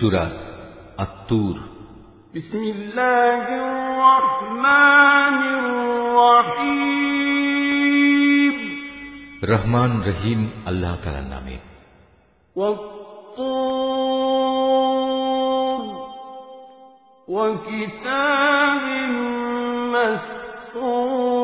سورة الطور. بسم الله الرحمن الرحيم. رحمان رحيم الله تعالى نامه والطور وكتاب مسطور.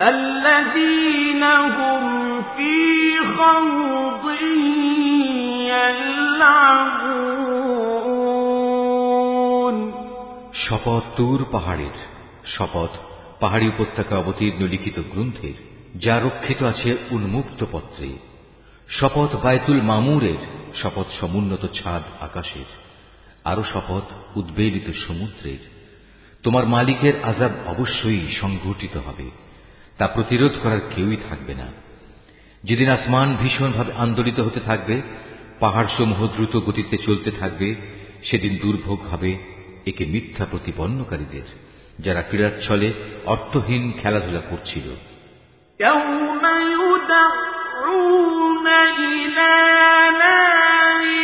الذين هم في خوض يلعبون শপথ তুর পাহাড়ের শপথ পাহাড়ি উপত্যকা অবতীর্ণ লিখিত গ্রন্থের যা রক্ষিত আছে উন্মুক্ত পত্রে শপথ বায়তুল মামুরের শপথ সমুন্নত ছাদ আকাশের আরো শপথ উদ্বেলিত সমুদ্রের তোমার মালিকের আজাব অবশ্যই সংঘটিত হবে তা প্রতিরোধ করার কেউই থাকবে না যেদিন আসমান ভীষণভাবে আন্দোলিত হতে থাকবে পাহাড় সমূহ দ্রুত গতিতে চলতে থাকবে সেদিন দুর্ভোগ হবে একে মিথ্যা প্রতিপন্নকারীদের যারা ক্রীড়াচ্ছলে অর্থহীন খেলাধুলা করছিল يوم يدعون إلى نار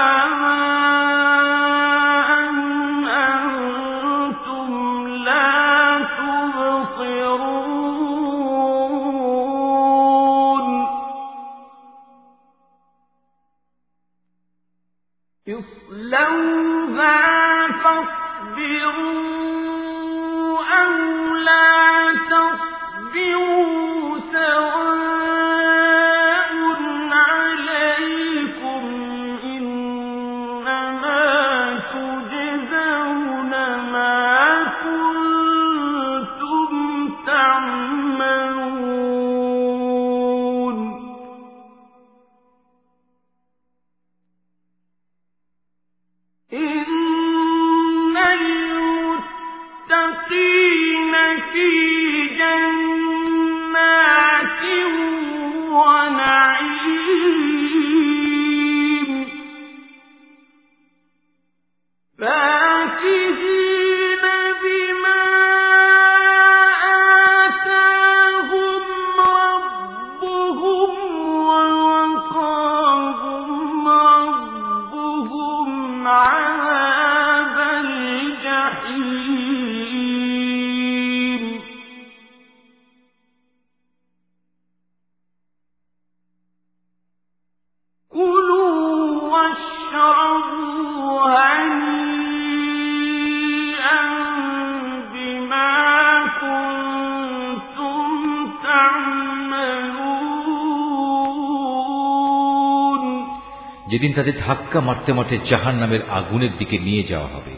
যেদিন তাদের ধাক্কা মারতে মারতে জাহান নামের আগুনের দিকে নিয়ে যাওয়া হবে,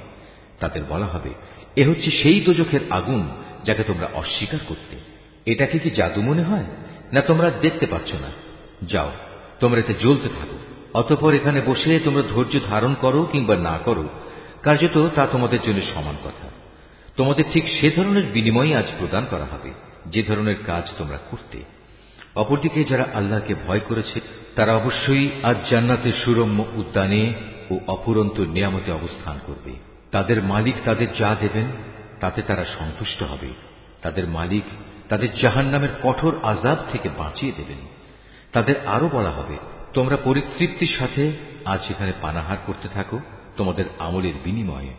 তাদের বলা হবে, এ হচ্ছে সেই দোজখের আগুন যাকে তোমরা অস্বীকার করতে। এটাকে কি জাদু মনে হয়? না তোমরা দেখতে পাচ্ছ না। যাও, তোমরা এতে জ্বলতে থাকো। অতপর এখানে বসে তোমরা ধৈর্য ধারণ করো কিংবা না করো, কার্যত তা তোমাদের জন্য সমান কথা। তোমাদের ঠিক সে ধরনের বিনিময় আজ প্রদান করা হবে, যে ধরনের কাজ তোমরা করতে। অপরদিকে যারা আল্লাহকে ভয় করেছে, তারা অবশ্যই আজ জান্নাতে সুরম্য উদ্যানে ও অপুরন্ত নিয়ামতে অবস্থান করবে। তাদের মালিক তাদের যা দেবেন, তাতে তারা সন্তুষ্ট হবে। তাদের মালিক তাদের জাহান নামের কঠোর আজাব থেকে বাঁচিয়ে দেবেন। তাদের আরও বলা হবে, তোমরা পরিতৃপ্তির সাথে আজ এখানে পানাহার করতে থাকো, তোমাদের আমলের বিনিময়ে।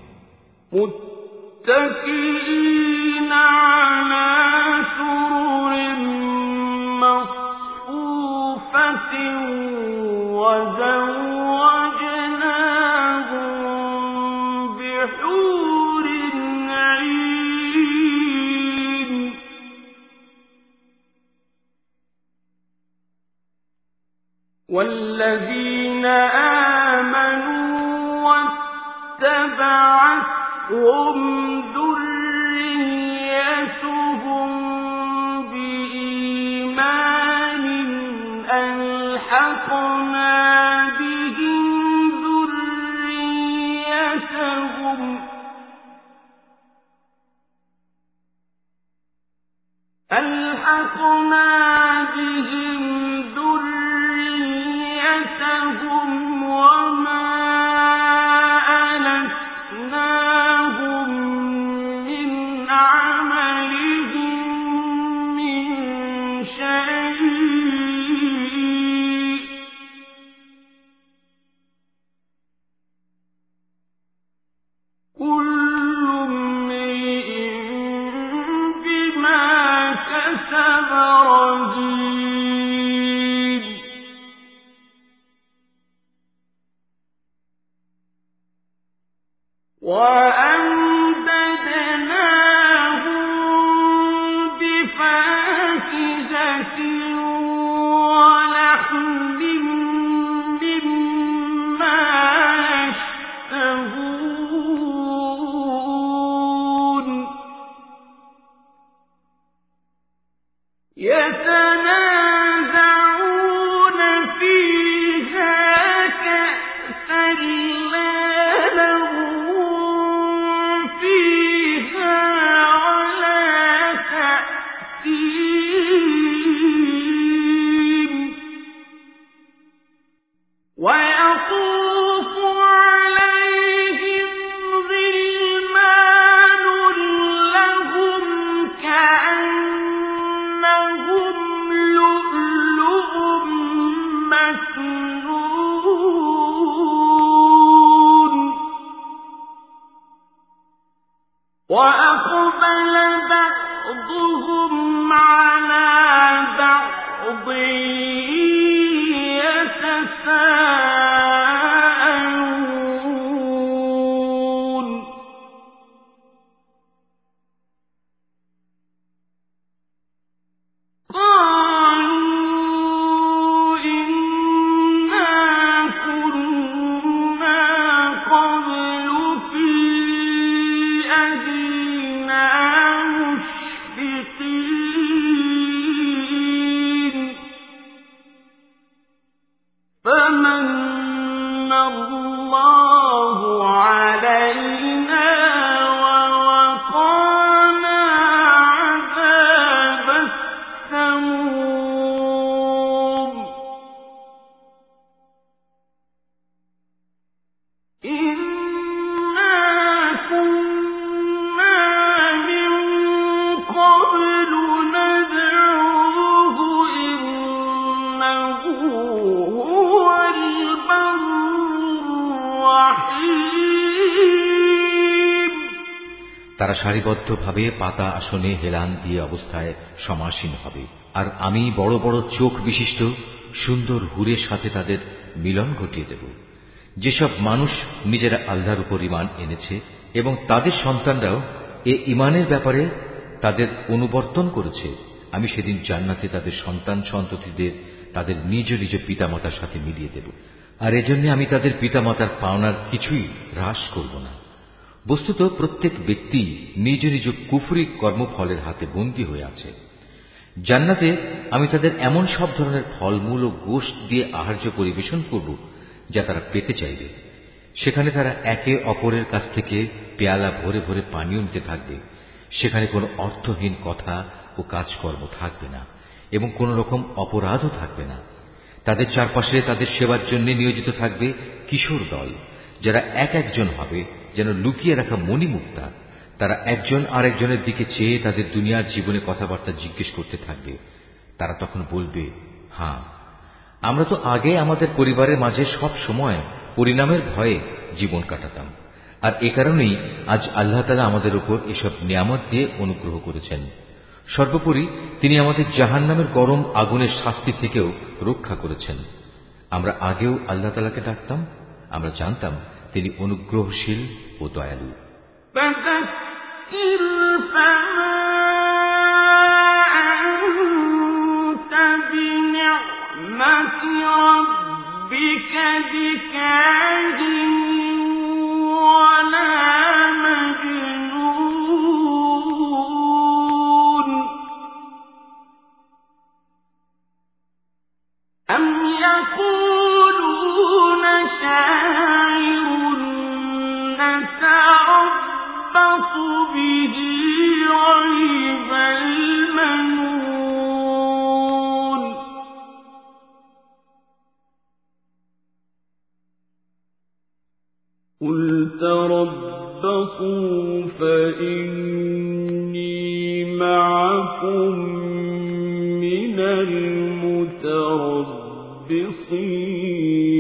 ذريتهم ألحقنا بهم وَأَ সারিবদ্ধভাবে পাতা আসনে হেলান দিয়ে অবস্থায় সমাসীন হবে। আর আমি বড় বড় চোখ বিশিষ্ট, সুন্দর হুরের সাথে তাদের মিলন ঘটিয়ে দেব। যেসব মানুষ নিজেরা আল্লাহর উপর ইমান এনেছে এবং তাদের সন্তানরাও এ ইমানের ব্যাপারে তাদের অনুবর্তন করেছে, আমি সেদিন জান্নাতে তাদের সন্তান সন্ততিদের তাদের নিজ নিজ পিতামাতার সাথে মিলিয়ে দেব। আর এজন্য আমি তাদের পিতামাতার পাওনার কিছুই হ্রাস করব না। বস্তুত প্রত্যেক ব্যক্তি নিজ নিজ কুফরি কর্মফলের হাতে বন্দী হয়ে আছে। জান্নাতে আমি তাদের এমন সব ধরনের ফলমূল ও গোষ্ঠ দিয়ে আহার্য পরিবেশন করব, যা তারা পেতে চাইবে। সেখানে তারা একে অপরের কাছ থেকে পেয়ালা ভরে ভরে পানীয় নিতে থাকবে। সেখানে কোনো অর্থহীন কথা ও কাজকর্ম থাকবে না এবং কোন রকম অপরাধও থাকবে না। তাদের চারপাশে তাদের সেবার জন্য নিয়োজিত থাকবে কিশোর দল, যারা এক একজন হবে যেন লুকিয়ে রাখা মণিমুক্তা, তারা একজন আরেকজনের দিকে চেয়ে তাদের দুনিয়ার জীবনে কথাবার্তা জিজ্ঞেস করতে থাকবে। তারা তখন বলবে হ্যাঁ আমরা তো আগে আমাদের পরিবারের মাঝে সব সময় পরিণামের ভয়ে জীবন কাটাতাম। আর এ কারণেই আজ আল্লাহ তালা আমাদের উপর এসব নিয়ামত দিয়ে অনুগ্রহ করেছেন। সর্বোপরি তিনি আমাদের জাহান নামের গরম আগুনের শাস্তি থেকেও রক্ষা করেছেন। আমরা আগেও আল্লাহ তালাকে ডাকতাম, আমরা জানতাম তিনি অনুগ্রহশীল ও দয়ালু ربك بكاهن مخبصين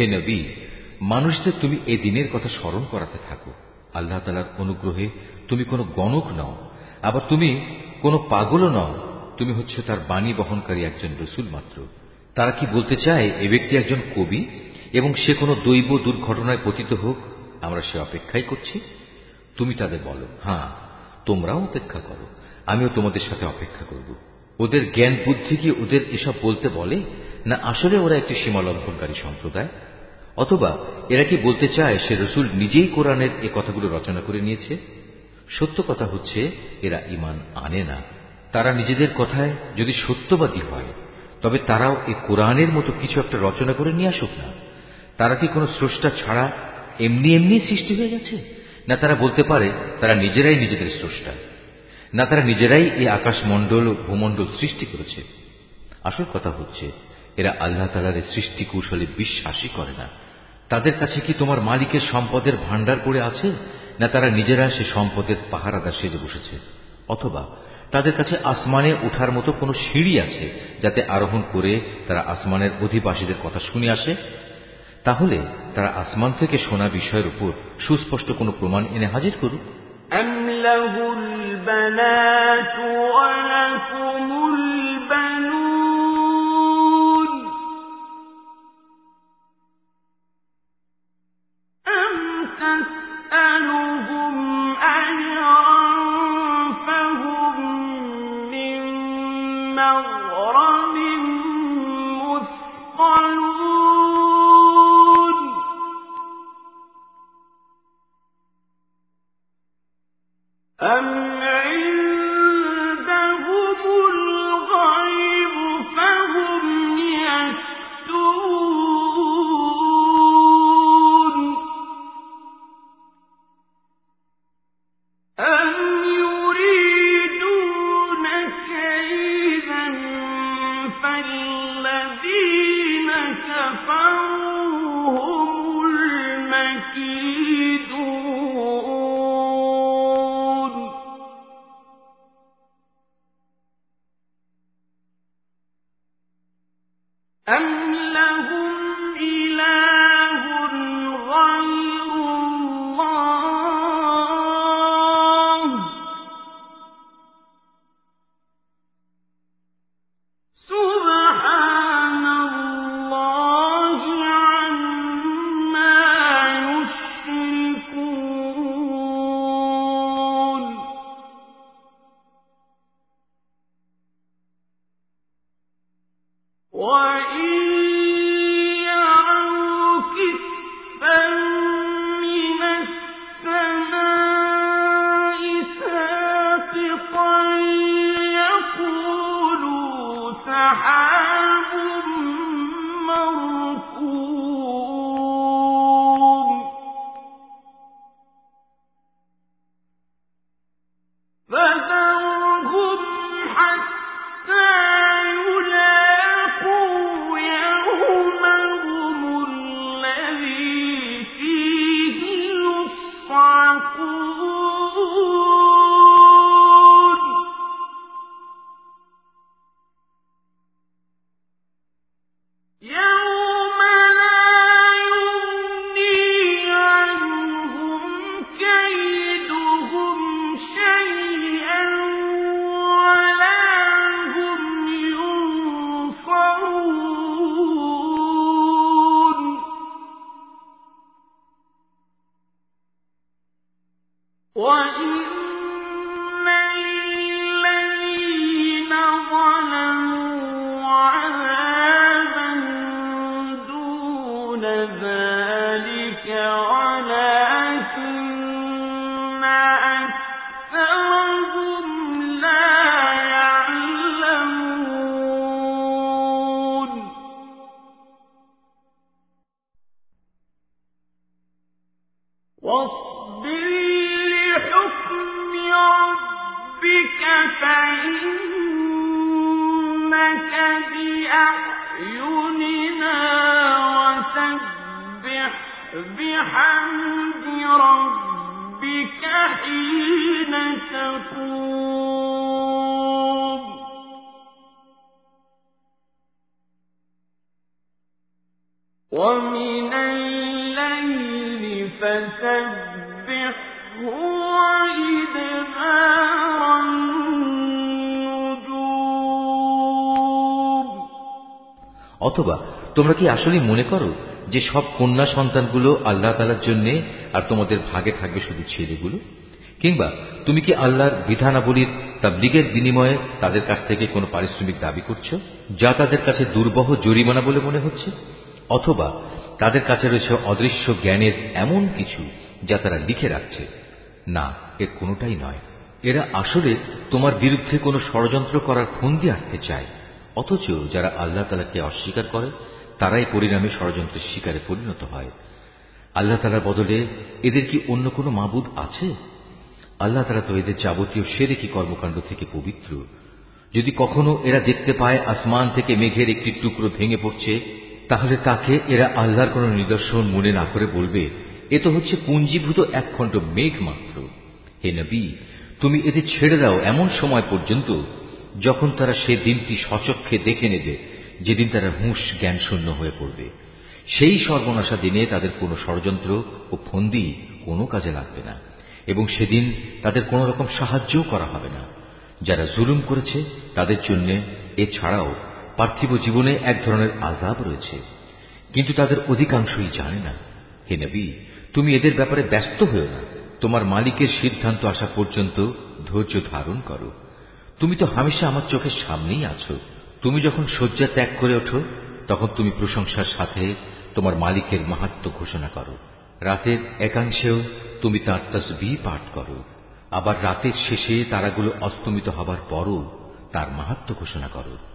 হে নবী, মানুষদের তুমি এ দিনের কথা স্মরণ করাতে থাকো। আল্লাহ তালার অনুগ্রহে তুমি কোনো গণক নও, আবার তুমি কোনো পাগলও নও। তুমি হচ্ছে তার বাণী বহনকারী একজন রসুল মাত্র। তারা কি বলতে চায়, এ ব্যক্তি একজন কবি এবং সে কোনো দৈব দুর্ঘটনায় পতিত হোক? আমরা সে অপেক্ষাই করছি। তুমি তাদের বলো হ্যাঁ তোমরাও অপেক্ষা করো, আমিও তোমাদের সাথে অপেক্ষা করব। ওদের জ্ঞান বুদ্ধি কি ওদের এসব বলতে বলে, না আসলে ওরা একটি সীমালঙ্ঘনকারী সম্প্রদায়? অথবা এরা কি বলতে চায় সে রসুল নিজেই কোরআনের এ কথাগুলো রচনা করে নিয়েছে? সত্য কথা হচ্ছে, এরা ইমান আনে না। তারা নিজেদের কথায় যদি সত্যবাদী হয়, তবে তারাও এ কোরআনের মতো কিছু একটা রচনা করে নিয়ে আসুক না। তারা কি কোনো স্রষ্টা ছাড়া এমনি এমনি সৃষ্টি হয়ে গেছে? না তারা বলতে পারে, তারা নিজেরাই নিজেদের স্রষ্টা। না তারা নিজেরাই এই আকাশমণ্ডল ও ভূমণ্ডল সৃষ্টি করেছে। আসল কথা হচ্ছে এরা আল্লাহ তালার সৃষ্টি কৌশলে বিশ্বাসই করে না তাদের কাছে কি তোমার মালিকের সম্পদের ভাণ্ডার পড়ে আছে না তারা নিজেরা সে সম্পদের পাহারাদার সেজে বসেছে অথবা তাদের কাছে আসমানে ওঠার মতো কোনো সিঁড়ি আছে যাতে আরোহণ করে তারা আসমানের অধিবাসীদের কথা শুনে আসে তাহলে তারা আসমান থেকে শোনা বিষয়ের উপর সুস্পষ্ট কোনো প্রমাণ এনে হাজির করুক أم له البنات ولكم تسألهم أجرا وإن ذلك ولكن ومن الليل فسبحه وإدبار النجوم অথবা তোমরা কি আসলে মনে করো যে সব কন্যা সন্তানগুলো আল্লাহ তালার জন্য আর তোমাদের ভাগে থাকবে শুধু ছেলেগুলো কিংবা তুমি কি আল্লাহর বিধানাবলীর তাবলিগের বিনিময়ে তাদের কাছ থেকে কোনো পারিশ্রমিক দাবি করছো যা তাদের কাছে দুর্বহ জরিমানা বলে মনে হচ্ছে অথবা তাদের কাছে রয়েছে অদৃশ্য জ্ঞানের এমন কিছু যা তারা লিখে রাখছে। না, এর কোনোটাই নয়। এরা আসলে তোমার বিরুদ্ধে কোনো ষড়যন্ত্র করার ফন্দি আটতে চায়, অথচ যারা আল্লাহ তালাকে অস্বীকার করে, তারাই পরিণামে ষড়যন্ত্রের শিকারে পরিণত হয়। আল্লাহ তালার বদলে এদের কি অন্য কোনো মাবুদ আছে? আল্লাহ তালা তো এদের যাবতীয় সেরেকি কর্মকাণ্ড থেকে পবিত্র। যদি কখনো এরা দেখতে পায় আসমান থেকে মেঘের একটি টুকরো ভেঙে পড়ছে তাহলে তাকে এরা আল্লাহর কোন নিদর্শন মনে না করে বলবে, এ তো হচ্ছে পুঞ্জীভূত এক খণ্ড মেঘ মাত্র। হে নবী, তুমি এদের ছেড়ে দাও এমন সময় পর্যন্ত যখন তারা সে দিনটি সচক্ষে দেখে নেবে যেদিন তারা হুঁশ জ্ঞান শূন্য হয়ে পড়বে। সেই সর্বনাশা দিনে তাদের কোনো ষড়যন্ত্র ও ফন্দি কোনো কাজে লাগবে না এবং সেদিন তাদের কোন রকম সাহায্যও করা হবে না। যারা জুলুম করেছে তাদের জন্য এছাড়াও পার্থিব জীবনে এক ধরনের আজাব রয়েছে। কিন্তু তাদের অধিকাংশই জানে না, হে নবী, তুমি এদের ব্যাপারে ব্যস্ত হয়েও না। তোমার মালিকের সিদ্ধান্ত আসা পর্যন্ত ধৈর্য ধারণ করো। তুমি তো হামেশা আমার চোখের সামনেই আছো। তুমি যখন শয্যা ত্যাগ করে ওঠো, তখন তুমি প্রশংসার সাথে তোমার মালিকের মাহাত্ম ঘোষণা করো। রাতের একাংশেও তুমি তাঁর তসবি পাঠ করো। আবার রাতের শেষে তারাগুলো অস্তমিত হবার পরও তার মাহাত্ম ঘোষণা করো।